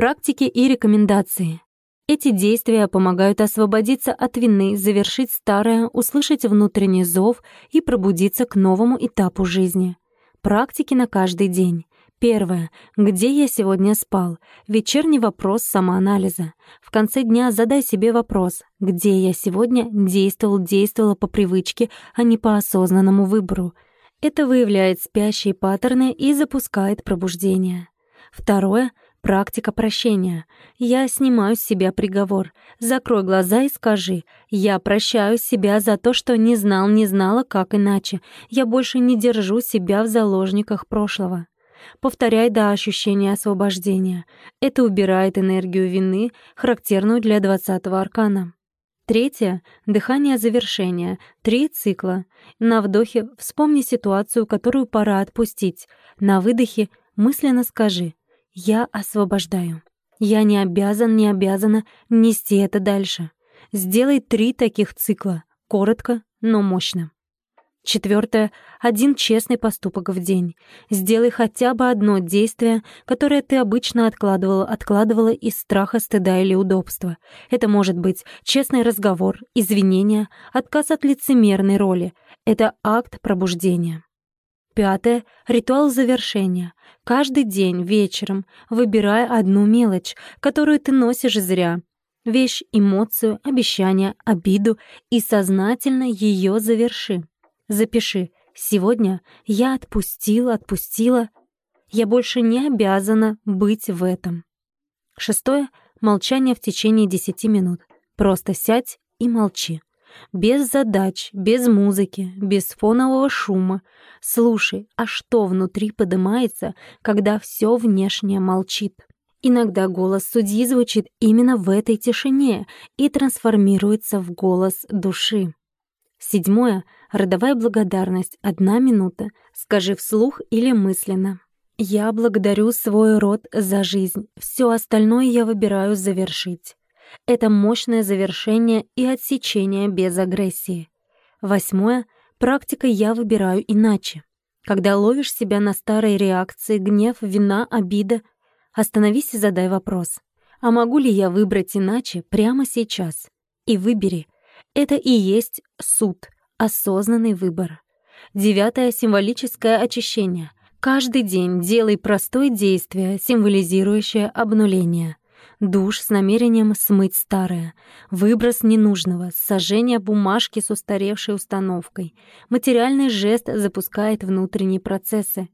Практики и рекомендации. Эти действия помогают освободиться от вины, завершить старое, услышать внутренний зов и пробудиться к новому этапу жизни. Практики на каждый день. Первое. Где я сегодня спал? Вечерний вопрос самоанализа. В конце дня задай себе вопрос. Где я сегодня действовал, действовала по привычке, а не по осознанному выбору? Это выявляет спящие паттерны и запускает пробуждение. Второе. Практика прощения. Я снимаю с себя приговор. Закрой глаза и скажи. Я прощаю себя за то, что не знал, не знала, как иначе. Я больше не держу себя в заложниках прошлого. Повторяй до ощущения освобождения. Это убирает энергию вины, характерную для двадцатого аркана. Третье — дыхание завершения. Три цикла. На вдохе вспомни ситуацию, которую пора отпустить. На выдохе мысленно скажи «Я освобождаю». Я не обязан, не обязана нести это дальше. Сделай три таких цикла. Коротко, но мощно. Четвертое. Один честный поступок в день. Сделай хотя бы одно действие, которое ты обычно откладывала, откладывала из страха, стыда или удобства. Это может быть честный разговор, извинения, отказ от лицемерной роли. Это акт пробуждения. Пятое. Ритуал завершения. Каждый день вечером выбирай одну мелочь, которую ты носишь зря. Вещь, эмоцию, обещание, обиду и сознательно ее заверши. Запиши. Сегодня я отпустила, отпустила. Я больше не обязана быть в этом. Шестое. Молчание в течение десяти минут. Просто сядь и молчи. Без задач, без музыки, без фонового шума. Слушай, а что внутри поднимается, когда все внешнее молчит? Иногда голос судьи звучит именно в этой тишине и трансформируется в голос души. Седьмое. Родовая благодарность. Одна минута. Скажи вслух или мысленно. Я благодарю свой род за жизнь. Все остальное я выбираю завершить. Это мощное завершение и отсечение без агрессии. Восьмое. Практика «я выбираю иначе». Когда ловишь себя на старой реакции, гнев, вина, обида, остановись и задай вопрос. А могу ли я выбрать иначе прямо сейчас? И выбери — это и есть суд, осознанный выбор. Девятое — символическое очищение. Каждый день делай простое действие, символизирующее обнуление. Душ с намерением смыть старое, выброс ненужного, сожжение бумажки с устаревшей установкой. Материальный жест запускает внутренние процессы.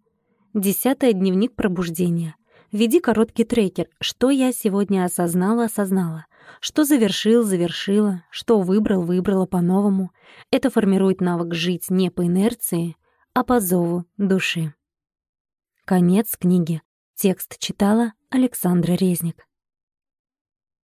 Десятое — дневник пробуждения. Веди короткий трекер «Что я сегодня осознала-осознала?» Что завершил, завершила, что выбрал, выбрала по-новому. Это формирует навык жить не по инерции, а по зову души. Конец книги. Текст читала Александра Резник.